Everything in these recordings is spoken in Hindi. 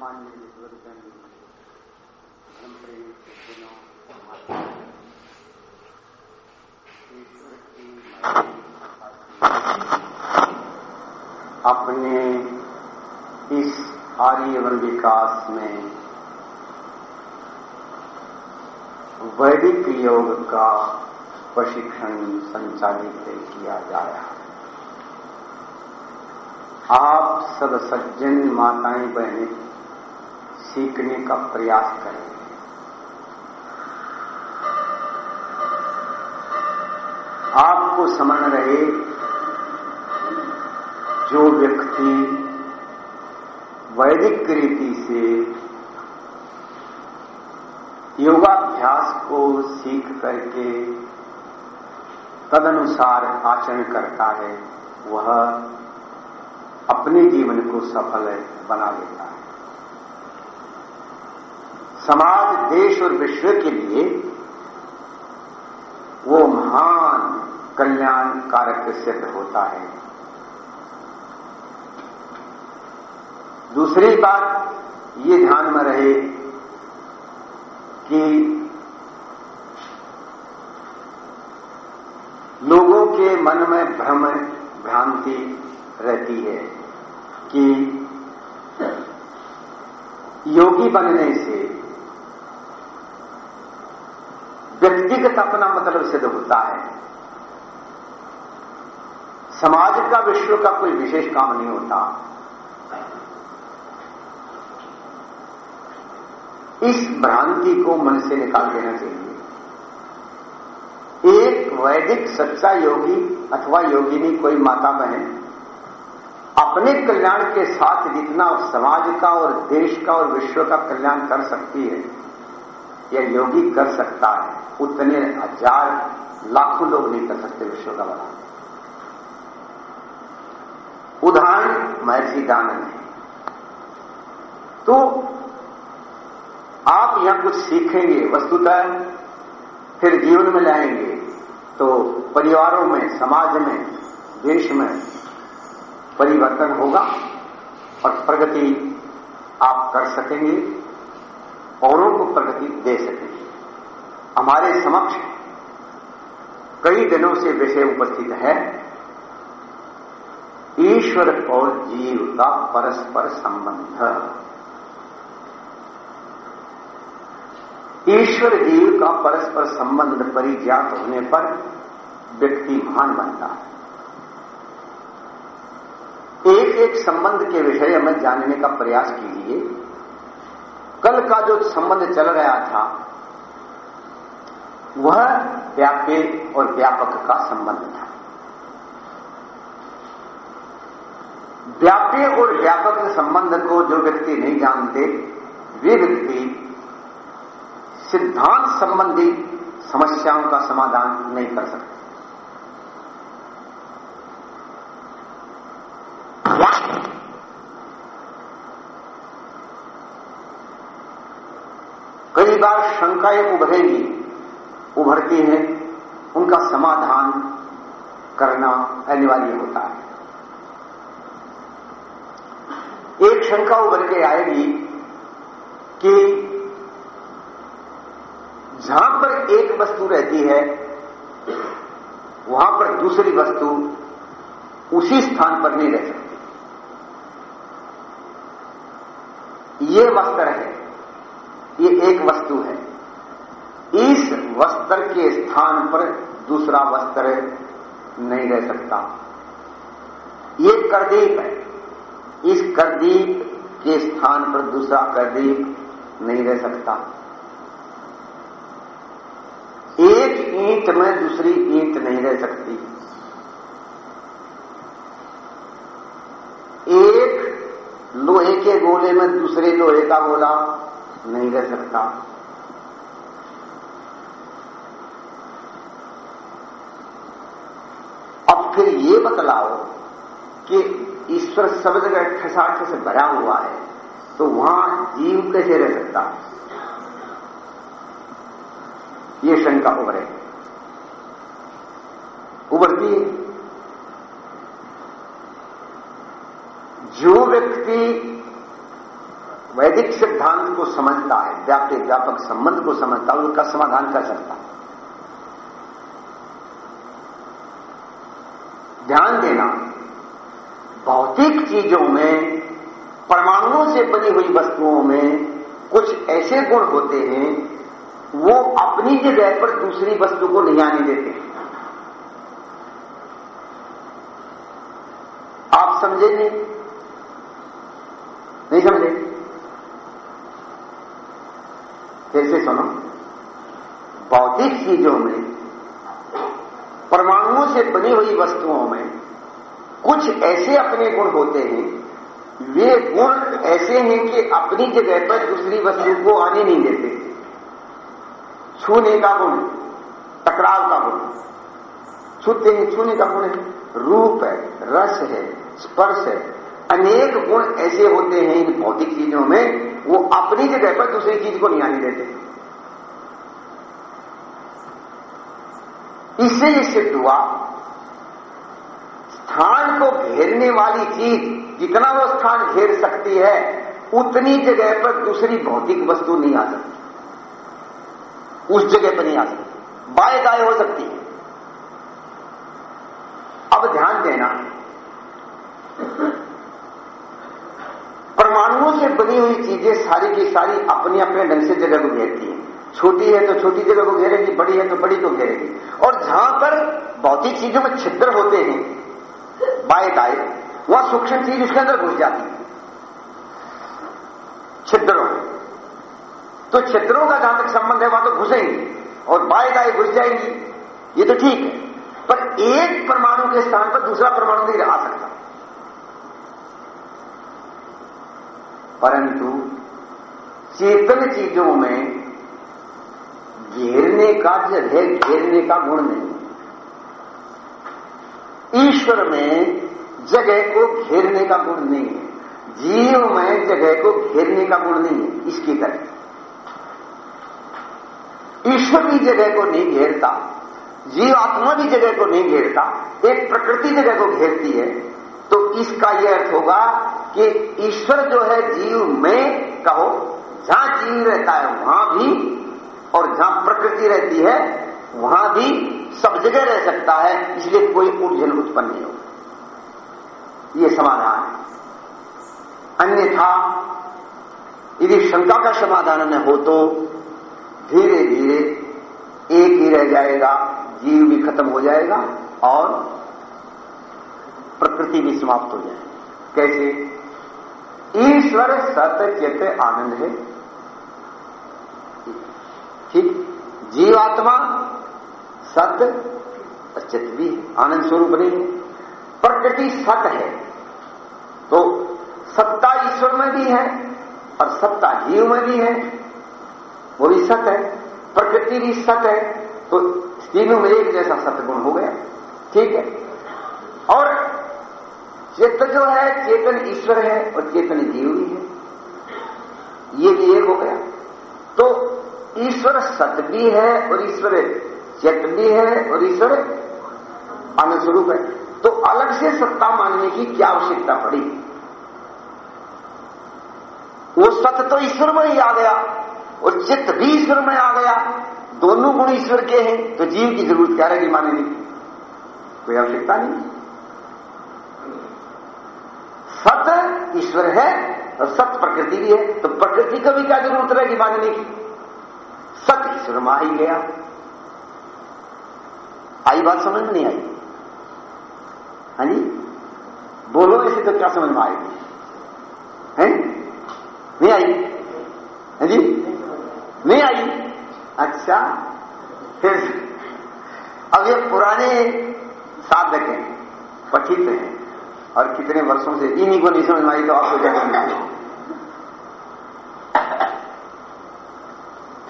मान्य बुजुर्गन धर्मप्रेमी सज्जनों ईश्वर की अपने इस आर्यवन विकास में वैदिक योग का प्रशिक्षण संचालित किया जाया। आप सब सज्जन माताएँ बहनें सीखने का प्रयास करें। आपको समझ रहे जो व्यक्ति वैदिक रीति से योगाभ्यास को सीख करके तदनुसार आचरण करता है, वह अपने जीवन को सफल बना लेता है। समाज, देश और विश्व के लिए वो महान कल्याण कारक सिद्ध होता है। दूसरी बात ये ध्यान में रहे कि लोगों के मन में भ्रम, भ्रांति रहती है कि योगी बनने से व्यक्तिगत अपना मतलब सिद्ध होता है। समाज का, विश्व का कोई विशेष काम नहीं होता। इस भ्रांति को मन से निकाल देना चाहिए। एक वैदिक सच्चा योगी अथवा योगिनी, कोई माता बहन, अपने कल्याण के साथ जितना समाज का और देश का और विश्व का कल्याण कर सकती है या योगी कर सकता है। उतने हज़ार लाखों लोग नहीं कर सकते विश्व का बना। उदाहरण महर्षि दानंद है। तो आप यहाँ कुछ सीखेंगे, वस्तुतः फिर जीवन में लाएँगे। तो परिवारों में, समाज में, देश में परिवर्तन होगा और प्रगति आप कर सकेंगे। औरों को प्रगति दे सके। हमारे समक्ष कई दिनों से विषय उपस्थित है। ईश्वर और जीव का परस्पर संबंध। ईश्वर जीव का परस्पर संबंध परिज्ञात होने पर व्यक्ति महान बनता है। एक एक संबंध के विषय में जानने का प्रयास कीजिए। कल का जो संबंध चल रहा था, वह व्याप्य और व्यापक का संबंध था। व्याप्य और व्यापक संबंध को जो व्यक्ति नहीं जानते, वे व्यक्ति सिद्धांत संबंधी समस्याओं का समाधान नहीं कर सकते। कई बार शंकाएँ उभरेंगी, उभरती हैं, उनका समाधान करना अनिवार्य होता है। एक शंका उभर के आएगी कि जहाँ पर एक वस्तु रहती है, वहाँ पर दूसरी वस्तु उसी स्थान पर नहीं रह सकती। ये वस्त्र है। ये एक वस्तु है। इस वस्त्र के स्थान पर दूसरा वस्त्र नहीं रह सकता। ये करदीप है। इस करदीप के स्थान पर दूसरा करदीप नहीं रह सकता। एक ईंट में दूसरी ईंट नहीं रह सकती। एक लोहे के गोले में दूसरे लोहे का गोला। नहीं रह सकता। अब फिर ये बतलाओ कि ईश्वर सब जगह ठसाठ से भरा हुआ है तो वहाँ जीव कैसे रह सकता? ये शंका उभरे उभरती जो व्यक्ति वैदिक सिद्धांत को समझता है, व्याप्ति, व्यापक संबंध को समझता है उसका समाधान कर सकता है। ध्यान देना, भौतिक चीज़ों में, परमाणुओं से बनी हुई वस्तुओं में कुछ ऐसे गुण होते हैं, वो अपनी जगह पर दूसरी वस्तु को नहीं आने देते। आप समझे नहीं नहीं समझे कैसे सुनो भौतिक चीज़ों में, परमाणुओं से बनी हुई वस्तुओं में कुछ ऐसे अपने गुण होते हैं, वे गुण ऐसे हैं कि अपनी जगह पर दूसरी वस्तु को आने नहीं देते। छूने का गुण, टकराव का गुण। छूते हैं, छूने का गुण है। रूप है, रस है, स्पर्श है। अनेक गुण ऐसे होते हैं इन भौतिक चीज़ों में वो अपनी जगह पर दूसरी चीज़ को नहीं आने देते। इससे ये सिद्ध हुआ, स्थान को घेरने वाली चीज़, जितना वो स्थान घेर सकती है, उतनी जगह पर दूसरी भौतिक वस्तु नहीं आ सकती। उस जगह पर नहीं आ सकती। बाएँ दाएँ हो सकती है। अब ध्यान देना परमाणुओं से बनी हुई चीज़ें सारी की सारी अपने अपने ढंग से जगह को घेरती हैं। छोटी है तो छोटी जगह को घेरेगी, बड़ी है तो बड़ी को घेरेगी। और जहाँ पर भौतिक चीज़ों में छिद्र होते हैं बाएँ दाएँ वह सूक्ष्म चीज़ उसके अंदर घुस जाती है। छिद्रों तो छिद्रों का जहाँ तक संबंध है, वहाँ तो घुसेंगी और बाएँ दाएँ घुस जाएँगी। ये तो ठीक है। पर एक परमाणु के स्थान पर दूसरा परमाणु नहीं आ सकता। परंतु चेतन चीज़ों में घेरने का जो है घेरने का गुण नहीं। ईश्वर में जगह को घेरने का गुण नहीं है। जीव में जगह को घेरने का गुण नहीं है, इसकी तरह ईश्वर भी जगह को नहीं घेरता जीव आत्मा भी जगह को नहीं घेरता, एक प्रकृति जगह को घेरती है तो इसका यह अर्थ होगा कि ईश्वर जो है जीव में, कहो, जहाँ जीव रहता है, वहाँ भी, और जहाँ प्रकृति रहती है, वहाँ भी सब जगह रह सकता है, इसलिए कोई उलझन उत्पन्न नहीं होगा ये समाधान है। अन्यथा, यदि शंका का समाधान न हो तो धीरे धीरे एक ही रह जाएगा, जीव भी खत्म हो जाएगा, और प्रकृति भी समाप्त हो जाएगी। कैसे ईश्वर सत्य चित आनंद है। ठीक, जीवात्मा सत्य चित भी आनंद स्वरूप नहीं है। प्रकृति सत है। तो सत्ता ईश्वर में भी है और सत्ता जीव में भी है। वो भी सत है, प्रकृति भी सत है। तो तीनों में एक जैसा सतगुण हो गया। ठीक है। और चेत जो है, चेतन ईश्वर है और चेतन जीव भी है। ये भी एक हो गया। तो ईश्वर सत भी है और ईश्वर चेत भी है और ईश्वर आनंद स्वरूप है। तो अलग से सत्ता मानने की क्या आवश्यकता पड़ी? वो सत तो ईश्वर में ही आ गया और चित्त भी ईश्वर में आ गया। दोनों गुण ईश्वर के हैं तो जीव की ज़रूरत क्या रहेगी मानने की? कोई आवश्यकता नहीं। सत ईश्वर है और सत प्रकृति भी है। तो प्रकृति को भी क्या ज़रूरत रहेगी मानने की? सत ईश्वर में ही गया। आई बात समझ में नहीं आई? हाँ जी? बोलो, ऐसे तो क्या समझ में आएगी? हैं? नहीं आई? है जी? नहीं आई? अच्छा फिर अब ये पुराने साधक हैं, पठित हैं। और कितने वर्षों से इन्हीं को नहीं समझ में आई तो आपको क्या समझ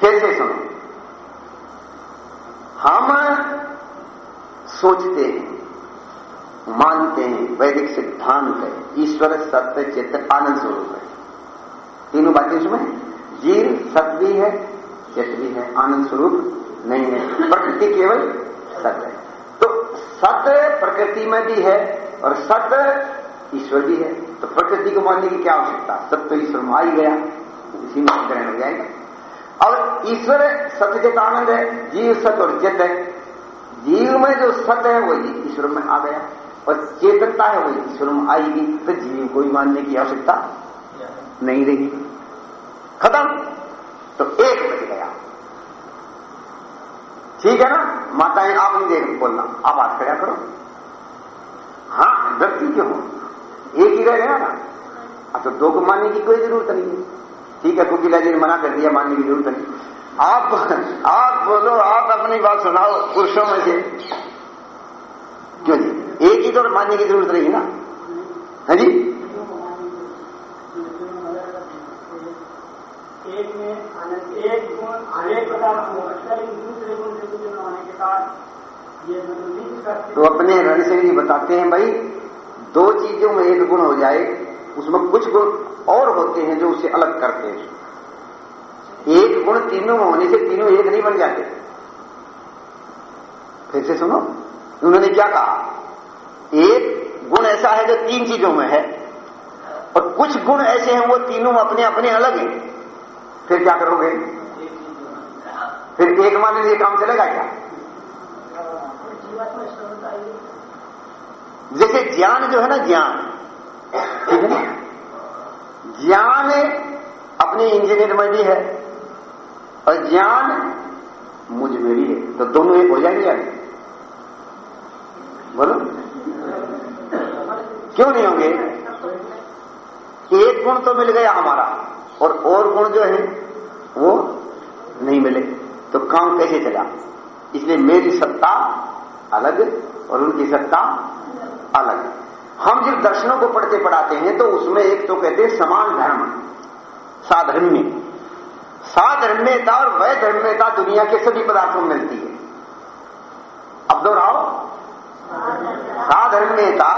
फिर से सुनो। हम सोचते हैं, मानते हैं, वैदिक सिद्धांत है, ईश्वर, सत्य चित्त आनंद स्वरूप है। तीनों बातें इसमें जीव सत्य भी है चित्त भी है, आनंद स्वरूप नहीं है। प्रकृति केवल सत्य है। तो सत्य प्रकृति में भी है और सत्य ईश्वर भी है। तो प्रकृति को मानने की क्या आवश्यकता? सब तो ईश्वर में ही गया। इसी में ग्रहण हो जाएगा। और ईश्वर सत्य के आनंद है, जीव सत्य और चित है। जीव में जो सत्य है वो ईश्वर में आ गया। और चेतनता है वो ईश्वर में आएगी। तो जीव को ही मानने की आवश्यकता नहीं रही। खत्म। तो एक बच गया। ठीक है ना? माताएँ, आप नहीं देख, बोलना। आप बात खड़ा करो। हाँ व्यक्ति क्यों एक ही रह गया ना। अब तो दो को मानने की कोई ज़रूरत नहीं है। ठीक है कुकी जी ने मना कर दिया, मानने की ज़रूरत नहीं। आप आप बोलो, आप अपनी बात सुनाओ, पुरुषों में से। क्यों जी? एक ही तो मानने की ज़रूरत नहीं ना? है जी? एक में अनेक पदार्थ दूसरे गुण से के मतलब तो अपने रण रणसिंह जी बताते हैं, भाई, दो चीज़ों में एक गुण हो जाए, उसमें कुछ गुण और होते हैं जो उसे अलग करते हैं। एक गुण तीनों में होने से तीनों एक नहीं बन जाते। फिर से सुनो, उन्होंने क्या कहा? एक गुण ऐसा है जो तीन चीज़ों में है, और कुछ गुण ऐसे हैं, वो तीनों में अपने अपने अलग हैं। फिर क्या करोगे? फिर एक माने से काम चलेगा क्या? जैसे ज्ञान जो है ना, ज्ञान। ठीक है ज्ञान अपने इंजीनियर में भी है और ज्ञान मुझमें भी है। तो दोनों एक हो जाएँगे बोलो। क्यों नहीं होंगे? एक गुण तो मिल गया हमारा और और गुण जो है, वो नहीं मिले। तो काम कैसे चला? इसलिए मेरी सत्ता अलग और उनकी सत्ता अलग। हम जब दर्शनों को पढ़ते पढ़ाते हैं तो उसमें एक तो कहते हैं समान धर्म, साधर्म्य। साधर्म्यता और वह धर्म्यता दुनिया के सभी पदार्थों में मिलती है। अब दोहराओ। साधर्म्यता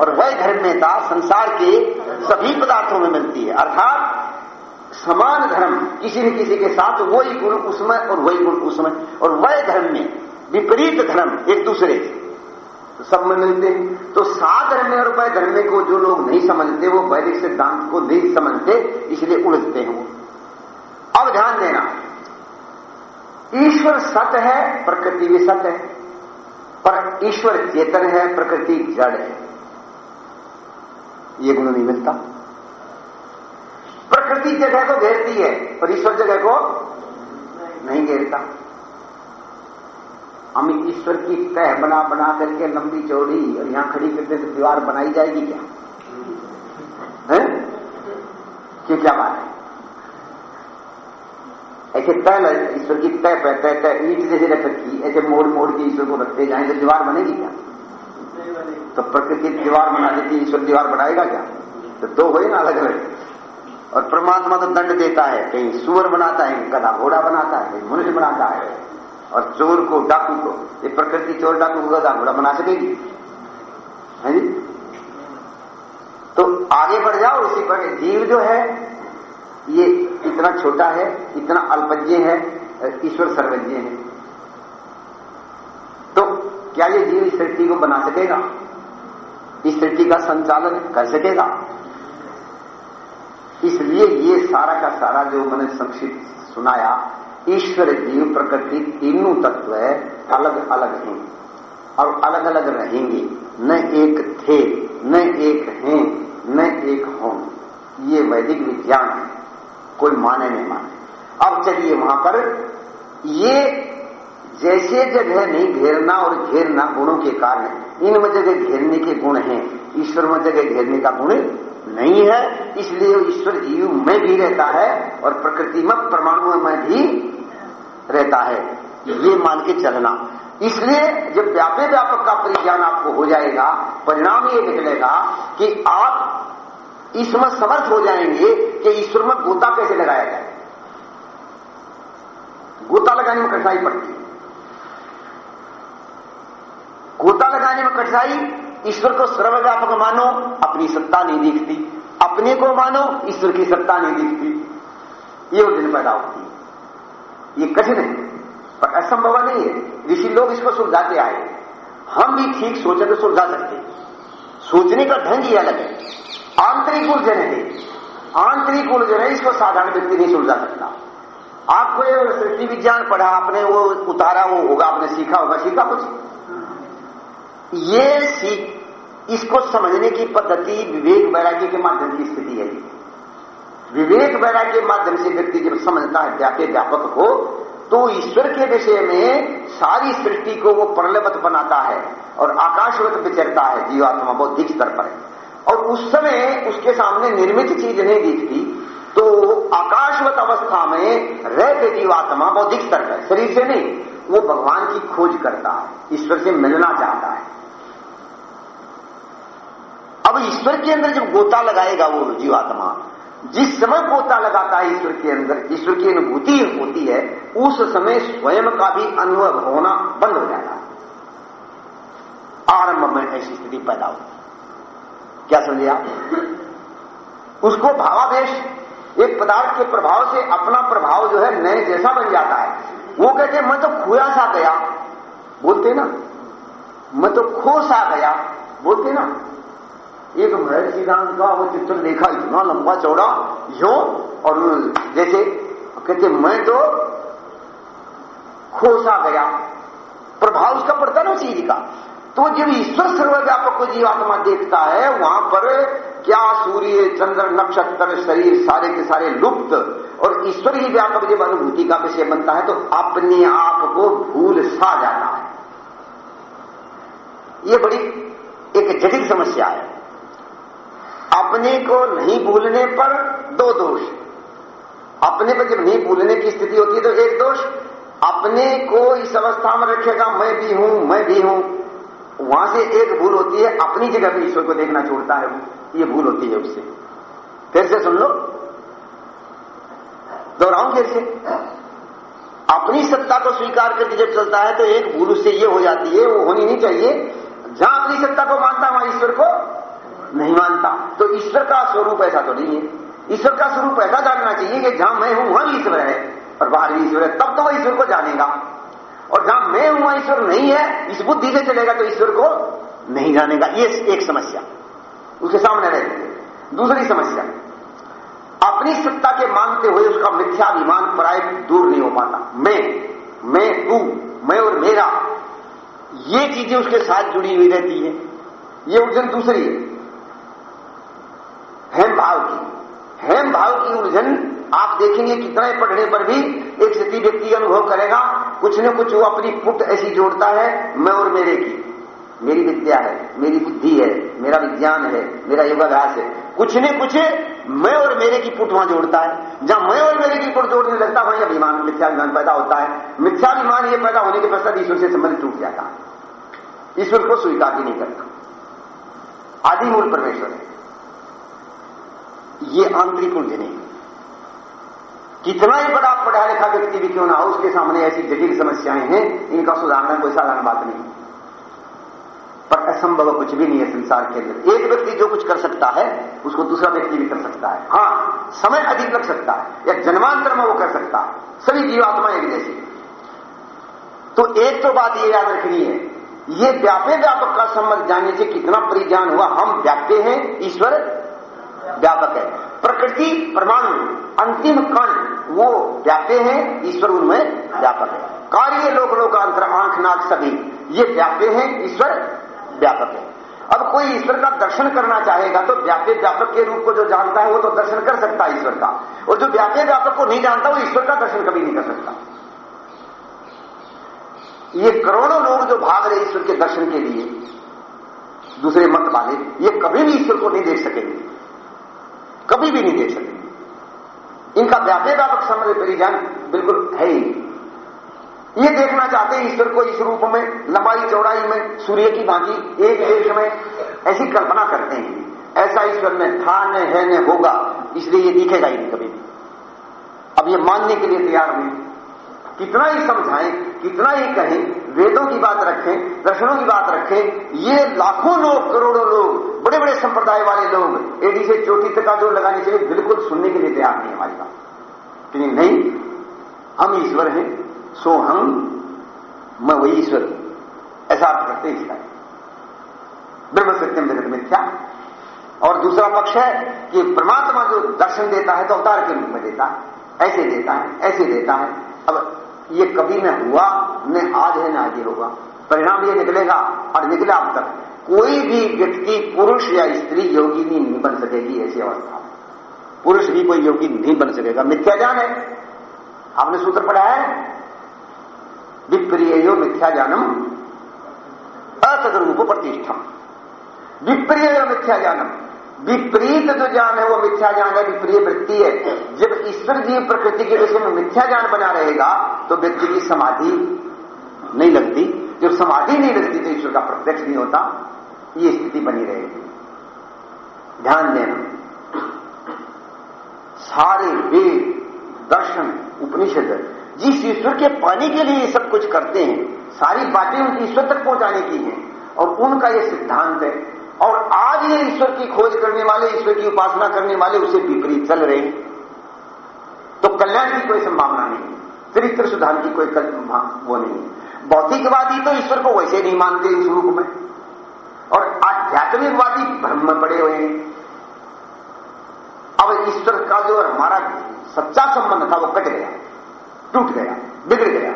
और वह धर्म्यता संसार के सभी पदार्थों में मिलती है। अर्थात समान धर्म किसी न किसी के साथ वही गुण उसमें और वही गुण उसमें और वह धर्म में विपरीत धर्म एक दूसरे सब में मिलते हैं। तो साधर्म और धर्म को जो लोग नहीं समझते, वो वैदिक सिद्धांत को नहीं समझते, इसलिए उलझते हैं वो। अब ध्यान देना, ईश्वर सत्य है, प्रकृति भी सत्य है, पर ईश्वर चेतन है, प्रकृति जड़ है। ये गुण नहीं मिलता। प्रकृति जगह को घेरती है, पर ईश्वर जगह को नहीं घेरता। हम ईश्वर की तह बना बना करके लंबी चौड़ी और यहाँ खड़ी करते तो दीवार बनाई जाएगी क्या? है? कि क्या बात है? ऐसे तय ईश्वर की तय पे तय तय ईट जैसे रख रखी, ऐसे मोड़ मोड़ के ईश्वर को रखते जाए तो दीवार बनेगी क्या? तो प्रकृति दीवार बना देती ईश्वर दीवार बनाएगा क्या? तो दो हो ना अलग अलग। और परमात्मा तो दंड देता है, कहीं सुअर बनाता है कदा घोड़ा बनाता है, कहीं मनुष्य बनाता है। और चोर को डाकू को, ये प्रकृति चोर डाकू को गधा घोड़ा बना सकेगी। है जी? तो आगे बढ़ जाओ इसी पर जीव जो है, ये इतना छोटा है, इतना अल्पज्ञ है, ईश्वर सर्वज्ञ है। तो क्या ये जीव इस सृष्टि को बना सकेगा? इस सृष्टि का संचालन कर सकेगा? इसलिए ये सारा का सारा जो मैंने संक्षिप्त सुनाया ईश्वर जीव प्रकृति तीनों तत्व अलग अलग हैं। और अलग अलग रहेंगे। न एक थे, न एक हैं, न एक हों। ये वैदिक विज्ञान है। कोई माने नहीं माने। अब चलिए वहाँ पर। ये जैसे जगह नहीं घेरना और घेरना गुणों के कारण इनमें जगह घेरने के गुण हैं। ईश्वर में जगह घेरने का गुण नहीं है। इसलिए ईश्वर जीव में भी रहता है और प्रकृति में परमाणु में भी रहता है। ये मान के चलना। इसलिए जब व्यापे व्यापक का परिज्ञान आपको हो जाएगा, परिणाम ये निकलेगा कि आप इसमें समर्थ हो जाएँगे कि ईश्वर में गोता कैसे लगाया जाए। गोता लगाने में कठिनाई पड़ती है। गोता लगाने में कठिनाई, ईश्वर को सर्वव्यापक मानो, अपनी सत्ता नहीं दिखती। अपने को मानो, ईश्वर की सत्ता नहीं दिखती। ये दिन पैदा होती ये कठिन है। पर असंभव नहीं है। ऋषि लोग इसको सुलझाते आए। हम भी ठीक सोचे तो सुलझा सकते। सोचने का ढंग ही अलग है। आंतरिक उलझन है। आंतरिक उलझन है, इसको साधारण व्यक्ति नहीं सुलझा सकता। आपको ये सृष्टि विज्ञान पढ़ा, आपने वो उतारा, वो होगा, आपने सीखा होगा, सीखा कुछ? ये सीख, इसको समझने की पद्धति विवेक वैराग्य के माध्यम की स्थिति है। विवेक वैराग्य के माध्यम से व्यक्ति जब समझता है व्याप्य व्यापक हो तो ईश्वर के विषय में सारी सृष्टि को वो परलवत बनाता है और आकाशवत विचरता है, जीवात्मा बौद्धिक स्तर पर। और उस समय उसके सामने निर्मित चीज़ नहीं दिखती तो आकाशवत अवस्था में रहते जीवात्मा बौद्धिक स्तर पर, शरीर से नहीं, वो भगवान की खोज करता है, ईश्वर से मिलना चाहता है। अब ईश्वर के अंदर जब गोता लगाएगा वो जीवात्मा जिस समय गोता लगाता है ईश्वर के अंदर, ईश्वर की अनुभूति होती है, उस समय स्वयं का भी अनुभव होना बंद हो जाता है। आरंभ में ऐसी स्थिति पैदा होती क्या समझे आप? उसको भावावेश, एक पदार्थ के प्रभाव से अपना प्रभाव जो है नए जैसा बन जाता है। वो कहते मैं तो खोया सा गया। बोलते ना? मैं तो खो सा गया। बोलते ना? एक महर्षि राम का वो चित्र देखा, इतना लंबा चौड़ा, यो और जैसे कहते मैं तो खोसा गया। प्रभाव उसका पड़ता ना चीज़ का। तो जब ईश्वर सर्वव्यापक को जीवात्मा देखता है, वहाँ पर क्या सूर्य, चंद्र, नक्षत्र, शरीर सारे के सारे लुप्त और ईश्वर ही व्यापक जब अनुभूति का विषय बनता है तो अपने आप को भूल सा जाता है। ये बड़ी एक जटिल समस्या है। अपने को नहीं भूलने पर दो दोष। अपने पर जब नहीं भूलने की स्थिति होती है तो एक दोष, अपने को इस अवस्था में रखेगा, मैं भी हूँ, मैं भी हूँ। वहाँ से एक भूल होती है, अपनी जगह पर ईश्वर को देखना छोड़ता है ये भूल होती है उससे। फिर से सुन लो। दोहराऊं फिर से? अपनी सत्ता को स्वीकार करके जब चलता है तो एक भूल उससे ये हो जाती है, वो होनी नहीं चाहिए। जहाँ अपनी सत्ता को मानता वहाँ ईश्वर को नहीं मानता। तो ईश्वर का स्वरूप ऐसा तो नहीं है। ईश्वर का स्वरूप ऐसा जानना चाहिए कि जहाँ मैं हूँ, वहाँ ईश्वर है। और बाहर भी ईश्वर है, तब तो वह ईश्वर को जानेगा। और जहाँ मैं हूँ, वहाँ ईश्वर नहीं है, इस बुद्धि से चलेगा तो ईश्वर को नहीं जानेगा। ये एक समस्या। उसके सामने रहती दूसरी समस्या। अपनी सत्ता के मानते हुए उसका मिथ्याभिमान प्राय दूर नहीं हो पाता। मैं मैं तू, मैं और मेरा, ये चीज़ें उसके साथ जुड़ी हुई रहती है। ये उलझन दूसरी है। हेम भाव की। हेम भाव की उलझन आप देखेंगे कितना पढ़ने पर भी एक स्थिति व्यक्ति अनुभव करेगा, कुछ न कुछ वो अपनी पुट ऐसी जोड़ता है, मैं और मेरे की। मेरी विद्या है, मेरी बुद्धि है, मेरा विज्ञान है, मेरा योगाभ्यास है। कुछ न कुछ मैं और मेरे की पुट वहाँ जोड़ता है। जहाँ मैं और मेरे की पुट जोड़ने लगता वहीं अभिमान, मिथ्याभिमान पैदा होता है। मिथ्याभिमान ये पैदा होने के पश्चात ईश्वर से संबंध टूट जाता है। ईश्वर को स्वीकार ही नहीं करता। आदि मूल परमेश्वर है। ये आंतरिक उलझने कितना ही बड़ा पढ़ा लिखा व्यक्ति भी क्यों ना हो, उसके सामने ऐसी जटिल समस्याएँ हैं, इनका सुधारना कोई साधारण बात नहीं। पर असंभव कुछ भी नहीं है संसार के अंदर एक व्यक्ति जो कुछ कर सकता है, उसको दूसरा व्यक्ति भी कर सकता है। हाँ, समय अधिक लग सकता है, या जन्मांतर में वो कर सकता है। सभी जीवात्मा एक जैसी। तो एक तो बात ये याद रखनी है, ये व्यापे व्यापक का संबंध जानने से कितना परिज्ञान हुआ। हम व्याप्य हैं ईश्वर व्यापक है। प्रकृति, परमाणु, अंतिम कण, वो व्याप्य है, ईश्वर उनमें व्यापक है। कार्य लोक लोकांतर आँख, नाक, सभी, ये व्याप्य है, ईश्वर व्यापक है। अब कोई ईश्वर का दर्शन करना चाहेगा तो व्याप्य व्यापक के रूप को जो जानता है, वो तो दर्शन कर सकता है ईश्वर का। और जो व्याप्य व्यापक को नहीं जानता, वो ईश्वर का दर्शन कभी नहीं कर सकता। ये करोड़ों लोग जो भाग रहे ईश्वर के दर्शन के लिए, दूसरे मत वाले ये कभी भी ईश्वर को नहीं देख सकेंगे। कभी भी नहीं दे सकेंगे इनका व्याप्य व्यापक समय परिज्ञान बिल्कुल है ही ये देखना चाहते हैं ईश्वर को इस रूप में, लंबाई चौड़ाई में, सूर्य की भांति एक देश में ऐसी कल्पना करते हैं। ऐसा ईश्वर में था, न है, न होगा, इसलिए ये दिखेगा ही नहीं कभी भी। अब ये मानने के लिए तैयार नहीं कितना ही समझाएँ, कितना ही कहें वेदों की बात रखें, दर्शनों की बात रखें, ये लाखों लोग, करोड़ों लोग बड़े बड़े संप्रदाय वाले लोग, एडी से चोटी तक का जो लगाने चाहिए बिल्कुल सुनने के लिए तैयार नहीं हमारी बात। लेकिन नहीं, हम ईश्वर हैं, सो हम, मैं वही ईश्वर ऐसा अर्थ करते इसका ब्रह्म सत्यम जगत में क्या और दूसरा पक्ष है कि परमात्मा जो दर्शन देता है तो अवतार के रूप में देता है। ऐसे देता है, ऐसे देता है। अब ये कभी न हुआ, न आज है, न आगे होगा। परिणाम ये निकलेगा और निकला अब तक। कोई भी व्यक्ति पुरुष या स्त्री योगी नहीं बन सकेगी ऐसी अवस्था में। पुरुष भी कोई योगी नहीं बन सकेगा। मिथ्या ज्ञान है। आपने सूत्र पढ़ा है? विप्रिय यो मिथ्या जानम असद रूप प्रतिष्ठम। विप्रिय मिथ्या ज्ञानम विपरीत जो ज्ञान है, वो मिथ्या ज्ञान है विप्रिय वृत्ति है। जब ईश्वर की प्रकृति के विषय में मिथ्या ज्ञान बना रहेगा तो व्यक्ति की समाधि नहीं लगती। जब समाधि नहीं लगती तो ईश्वर का प्रत्यक्ष नहीं होता। ये स्थिति बनी रहेगी। ध्यान देना सारे वेद, दर्शन, उपनिषद जिस ईश्वर के पाने के लिए ये सब कुछ करते हैं, सारी बातें उनकी ईश्वर तक पहुँचाने की हैं, और उनका ये सिद्धांत है और आज ये ईश्वर की खोज करने वाले, ईश्वर की उपासना करने वाले उसे विपरीत चल रहे हैं। तो कल्याण की कोई संभावना नहीं, चरित्र सुधार की कोई वो नहीं। भौतिकवादी तो ईश्वर को वैसे नहीं मानते इस रूप में। और आध्यात्मिकवादी भ्रम में पड़े हुए हैं। अब ईश्वर का जो हमारा सच्चा संबंध था, वो कट गया, टूट गया, बिगड़ गया।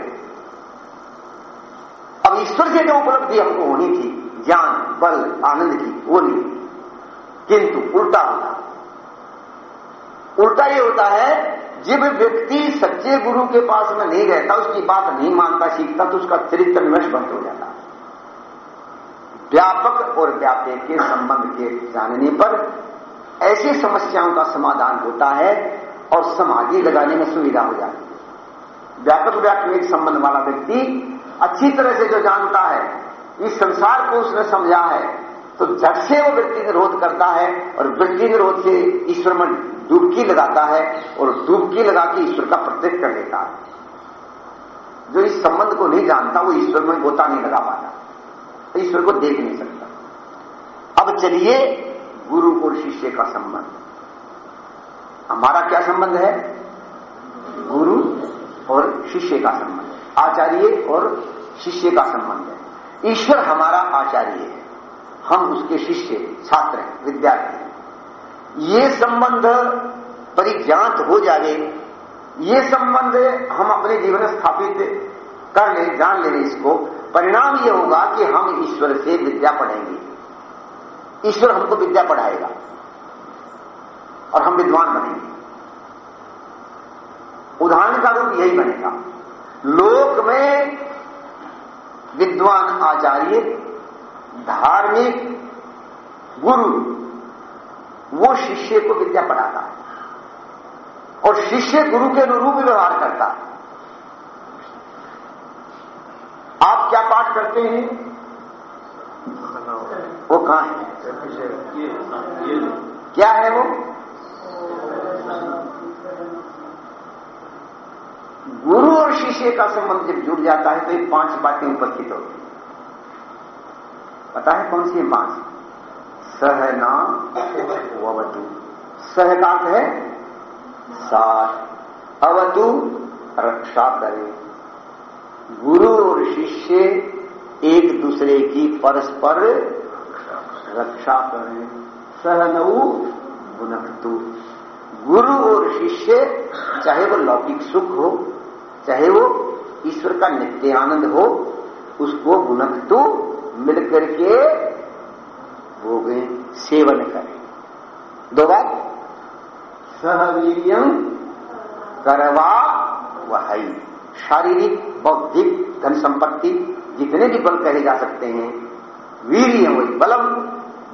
अब ईश्वर से जो उपलब्धि हमको होनी थी ज्ञान, बल, आनंद की वो नहीं किंतु उल्टा होता उल्टा ये होता है, जब व्यक्ति सच्चे गुरु के पास में नहीं रहता, उसकी बात नहीं मानता, सीखता तो उसका चरित्र निवेश बंद हो जाता व्यापक और व्यापक के संबंध के जानने पर ऐसी समस्याओं का समाधान होता है और समाधि लगाने में सुविधा हो जाती है। व्यापक व्यापक संबंध वाला व्यक्ति अच्छी तरह से जो जानता है इस संसार को उसने समझा है तो झट से वो व्यक्ति निरोध करता है और व्यक्ति निरोध से ईश्वर में डुबकी लगाता है और डुबकी लगा के ईश्वर का प्रत्येक कर लेता है। जो इस संबंध को नहीं जानता, वो ईश्वर में गोता नहीं लगा पाता। ईश्वर को देख नहीं सकता। अब चलिए गुरु और शिष्य का संबंध। हमारा क्या संबंध है? गुरु और शिष्य का संबंध। आचार्य और शिष्य का संबंध है। ईश्वर हमारा आचार्य है। हम उसके शिष्य, छात्र हैं, विद्यार्थी ये संबंध परिज्ञात हो जाए ये संबंध हम अपने जीवन स्थापित कर ले, जान ले इसको। परिणाम ये होगा कि हम ईश्वर से विद्या पढ़ेंगे। ईश्वर हमको विद्या पढ़ाएगा और हम विद्वान बनेंगे। उदाहरण का रूप यही बनेगा। लोक में विद्वान आचार्य धार्मिक गुरु वो शिष्य को विद्या पढ़ाता है। और शिष्य गुरु के अनुरूप व्यवहार करता है। आप क्या पाठ करते हैं? वो कहाँ है? क्या है वो? गुरु और शिष्य का संबंध जब जुड़ जाता है तो ये पाँच बातें उपस्थित होती पता है कौन सी है पाँच सहना अवतु। सह का है साथ। अवतु, रक्षा करे। गुरु और शिष्य एक दूसरे की परस्पर रक्षा करें। सहनऊ गुणतु गुरु और शिष्य, चाहे वो लौकिक सुख हो चाहे वो ईश्वर का नित्य आनंद हो, उसको गुणक मिलकर के भोगे सेवन करें। दो बात। सहवीरियम करवा वही। शारीरिक, बौद्धिक, धन संपत्ति जितने भी बल कहे जा सकते हैं वीर वही बलम।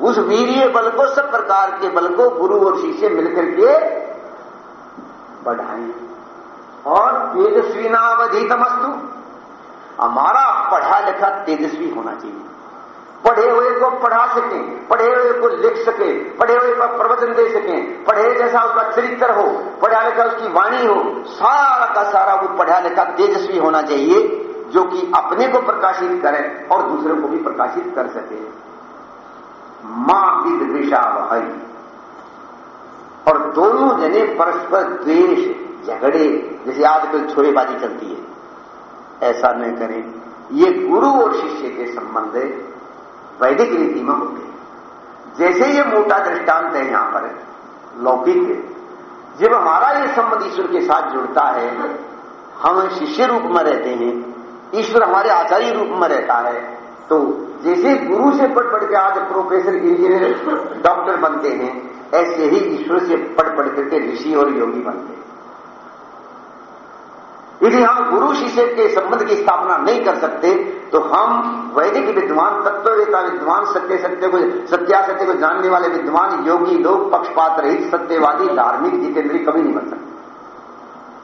उस वीरिय बल को सब प्रकार के बल को गुरु और शिष्य मिलकर के बढ़ाएँ। और तेजस्वी नावधीतमस्तु हमारा पढ़ा लिखा तेजस्वी होना चाहिए। पढ़े हुए को पढ़ा सकें, पढ़े हुए को लिख सके, पढ़े हुए का प्रवचन दे सकें, पढ़े जैसा उसका चरित्र हो, पढ़ा लिखा उसकी वाणी हो, सारा का सारा वो पढ़ा लिखा तेजस्वी होना चाहिए, जो कि अपने को प्रकाशित करे और दूसरे को भी प्रकाशित कर सके। माँ विद विषा वही। और दोनों जने परस्पर द्वेष, झगड़े जैसे आजकल छोरेबाजी चलती है। ऐसा न करें। ये गुरु और शिष्य के संबंध वैदिक रीति में होते हैं। जैसे ये मोटा दृष्टांत है यहाँ पर, लौकिक जब हमारा ये संबंध ईश्वर के साथ जुड़ता है, हम शिष्य रूप में रहते हैं, ईश्वर हमारे आचार्य रूप में रहता है तो जैसे गुरु से पढ़ पढ़ के आज प्रोफेसर, इंजीनियर, डॉक्टर बनते हैं, ऐसे ही ईश्वर से पढ़ पढ़ करके ऋषि और योगी बनते हैं। यदि हम गुरु शिष्य के संबंध की स्थापना नहीं कर सकते तो हम वैदिक विद्वान तत्ववेता विद्वान, सत्य सत्य को सत्यासत्य को जानने वाले विद्वान, योगी लोग पक्षपात रहित, सत्यवादी, धार्मिक जितेंद्री कभी नहीं बन सकते।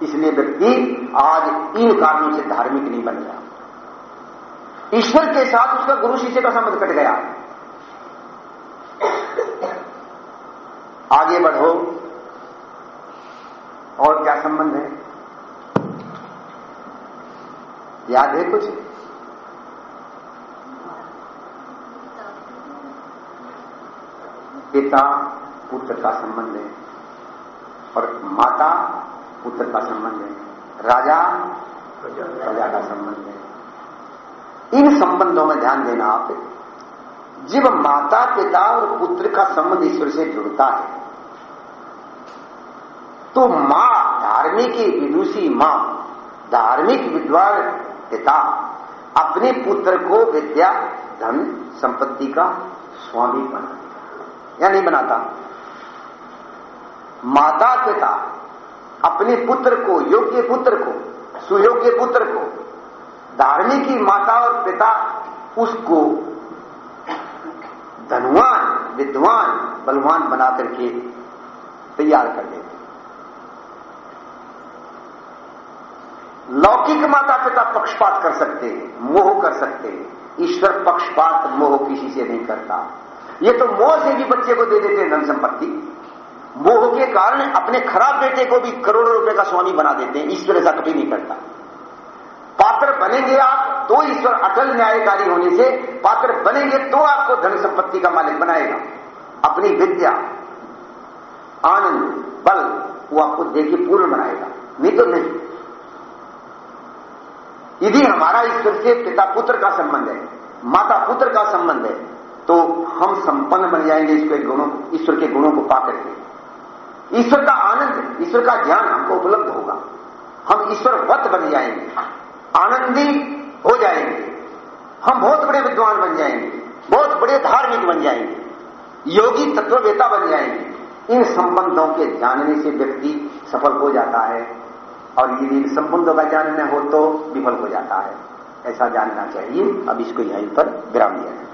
इसलिए व्यक्ति आज इन कारणों से धार्मिक नहीं बन गया। ईश्वर के साथ उसका गुरु शिष्य का संबंध कट गया। आगे बढ़ो। और क्या संबंध है? याद है कुछ? पिता पुत्र का संबंध है और माता पुत्र का संबंध है। राजा प्रजा का संबंध है। इन संबंधों में ध्यान देना आप। जब माता पिता और पुत्र का संबंध ईश्वर से जुड़ता है तो माँ धार्मिक विदुषी माँ, धार्मिक विद्वान पिता अपने पुत्र को विद्या, धन, संपत्ति का स्वामी बना या नहीं बनाता? माता पिता अपने पुत्र को, योग्य पुत्र को, सुयोग्य पुत्र को, धार्मिक माता और पिता, उसको धनवान, विद्वान, बलवान बना करके तैयार कर देते लौकिक माता पिता पक्षपात कर सकते हैं मोह कर सकते हैं ईश्वर पक्षपात मोह किसी से नहीं करता। ये तो मोह से भी बच्चे को दे देते हैं धन संपत्ति। मोह के कारण अपने खराब बेटे को भी करोड़ों रुपए का स्वामी बना देते हैं, ईश्वर ऐसा कभी नहीं करता। पात्र बनेंगे आप तो ईश्वर अटल न्यायकारी होने से पात्र बनेंगे तो आपको धन संपत्ति का मालिक बनाएगा। अपनी विद्या, आनंद, बल, वो आपको देखिए पूर्ण बनाएगा। नहीं तो नहीं। यदि हमारा ईश्वर से पिता पुत्र का संबंध है, माता पुत्र का संबंध है तो हम संपन्न बन जाएँगे ईश्वर गुणों, ईश्वर के गुणों को पाकर के। ईश्वर का आनंद, ईश्वर का ज्ञान हमको उपलब्ध होगा। हम ईश्वर वत बन जाएँगे, आनंदी हो जाएँगे। हम बहुत बड़े विद्वान बन जाएँगे, बहुत बड़े धार्मिक बन जाएँगे, योगी तत्ववेता बन जाएँगे। इन संबंधों के जानने से व्यक्ति सफल हो जाता है। और यदि संबंध का ज्ञान न हो तो विफल हो जाता है। ऐसा जानना चाहिए। अब इसको यहीं पर विराम दिया है